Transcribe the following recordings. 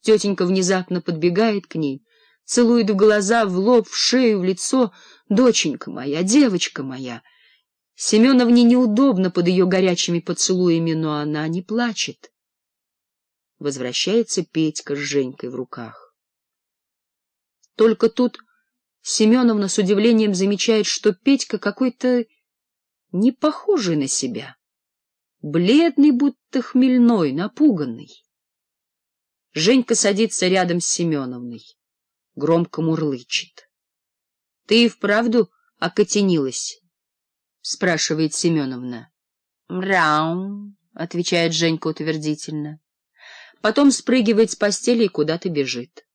Тетенька внезапно подбегает к ней, целует в глаза, в лоб, в шею, в лицо. «Доченька моя, девочка моя!» Семеновне неудобно под ее горячими поцелуями, но она не плачет. Возвращается Петька с Женькой в руках. Только тут Семеновна с удивлением замечает, что Петька какой-то не похожий на себя. Бледный, будто хмельной, напуганный. Женька садится рядом с Семеновной. Громко мурлычет. — Ты и вправду окотенилась? — спрашивает Семеновна. — Мрау, — отвечает Женька утвердительно. Потом спрыгивает с постели и куда-то бежит.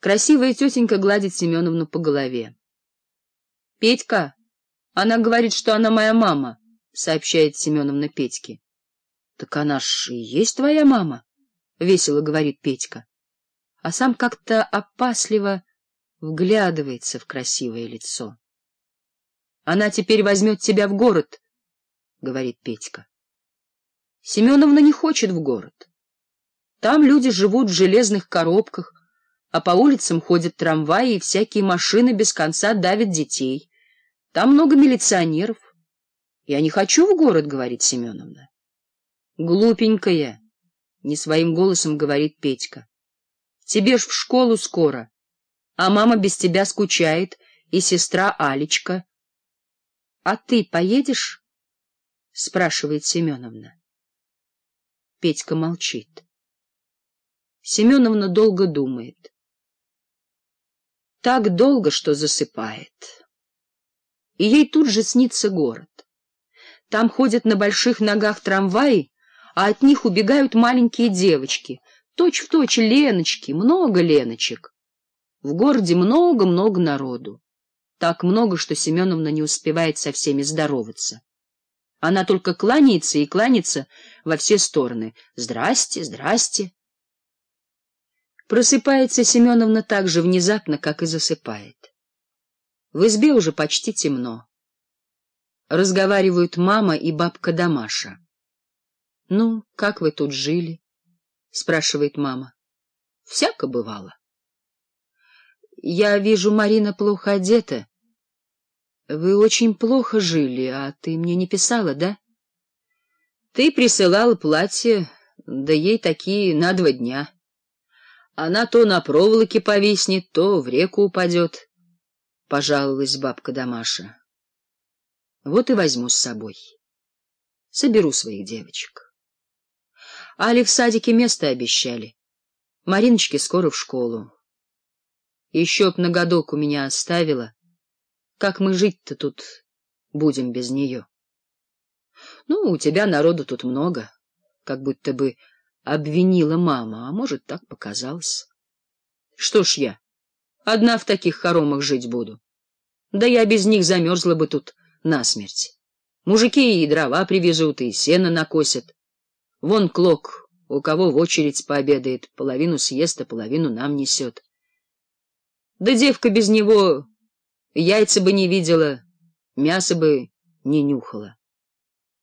Красивая тетенька гладит Семеновну по голове. — Петька, она говорит, что она моя мама, — сообщает Семеновна Петьке. — Так она ж и есть твоя мама. — весело говорит Петька, а сам как-то опасливо вглядывается в красивое лицо. — Она теперь возьмет тебя в город, — говорит Петька. — Семеновна не хочет в город. Там люди живут в железных коробках, а по улицам ходят трамваи, и всякие машины без конца давят детей. Там много милиционеров. — Я не хочу в город, — говорит Семеновна. — Глупенькая не своим голосом говорит Петька. «Тебе ж в школу скоро, а мама без тебя скучает, и сестра Алечка». «А ты поедешь?» — спрашивает Семеновна. Петька молчит. Семеновна долго думает. Так долго, что засыпает. И ей тут же снится город. Там ходят на больших ногах трамваи, а от них убегают маленькие девочки, точь-в-точь Леночки, много Леночек. В городе много-много народу. Так много, что Семеновна не успевает со всеми здороваться. Она только кланяется и кланяется во все стороны. «Здрасте, здрасте!» Просыпается Семеновна так же внезапно, как и засыпает. В избе уже почти темно. Разговаривают мама и бабка Дамаша. Ну, как вы тут жили? спрашивает мама. Всяко бывало. Я вижу, Марина плохо одета. Вы очень плохо жили, а ты мне не писала, да? Ты присылала платье, да ей такие на два дня. Она то на проволоке повиснет, то в реку упадет, — пожаловалась бабка Дамаша. Вот и возьму с собой. Соберу своих девочек. Али в садике место обещали. Мариночке скоро в школу. Еще б на годок у меня оставила. Как мы жить-то тут будем без нее? Ну, у тебя народу тут много, как будто бы обвинила мама, а может, так показалось. Что ж я, одна в таких хоромах жить буду. Да я без них замерзла бы тут насмерть. Мужики и дрова привезут, и сено накосят. Вон клок, у кого в очередь пообедает, половину съест, а половину нам несет. Да девка без него яйца бы не видела, мясо бы не нюхала.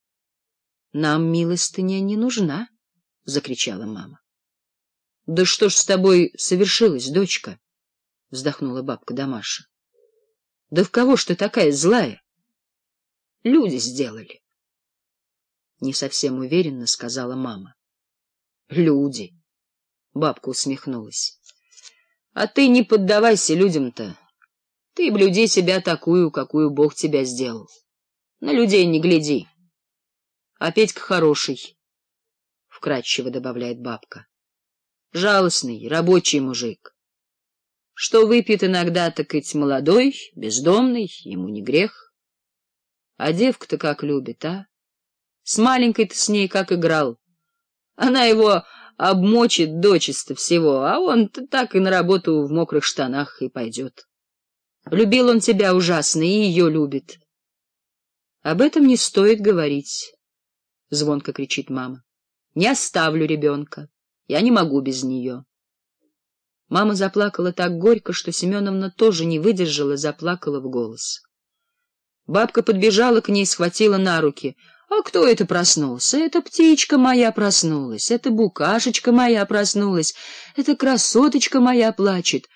— Нам милостыня не нужна, — закричала мама. — Да что ж с тобой совершилось, дочка? — вздохнула бабка Дамаша. — Да в кого ж ты такая злая? Люди сделали. — не совсем уверенно сказала мама. — Люди! — бабка усмехнулась. — А ты не поддавайся людям-то. Ты блюди себя такую, какую Бог тебя сделал. На людей не гляди. — А Петька хороший, — вкратчиво добавляет бабка. — Жалостный, рабочий мужик. Что выпьет иногда, так ведь молодой, бездомный, ему не грех. А девка-то как любит, а? С маленькой-то с ней как играл. Она его обмочит дочисто всего, а он так и на работу в мокрых штанах и пойдет. Любил он тебя ужасно, и ее любит. — Об этом не стоит говорить, — звонко кричит мама. — Не оставлю ребенка. Я не могу без нее. Мама заплакала так горько, что Семеновна тоже не выдержала, заплакала в голос. Бабка подбежала к ней, схватила на руки — а кто это проснулся? Это птичка моя проснулась, это букашечка моя проснулась, это красоточка моя плачет.